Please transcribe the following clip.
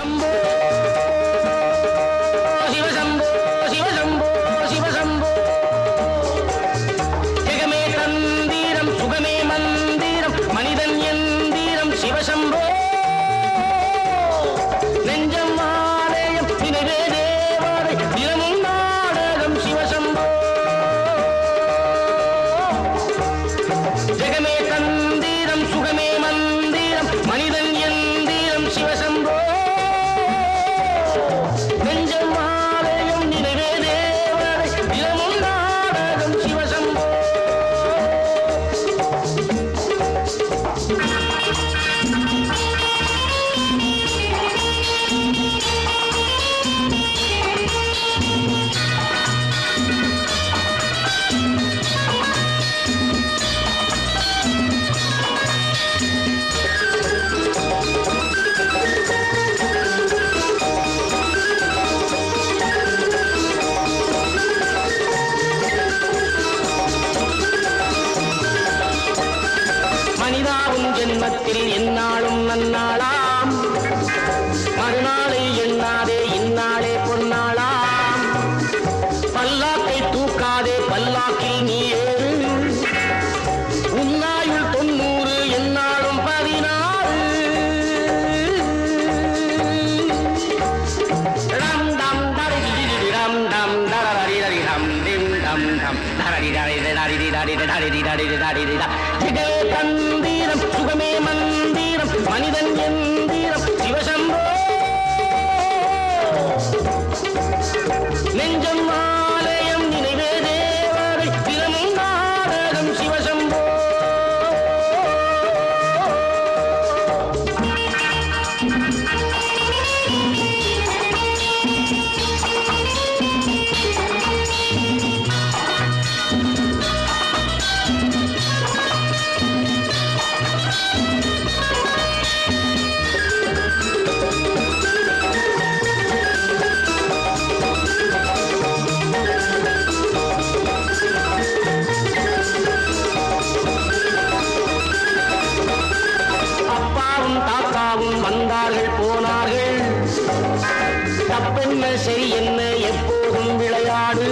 शंभो மனிதாவும் ஜென்மத்தில் எந்நாளும் நன்னாளாம். மறுநாளை எண்ணாதே തന്തീരം സുഖം பெண்ண சரி என்ன எப்போதும் விளையாடு.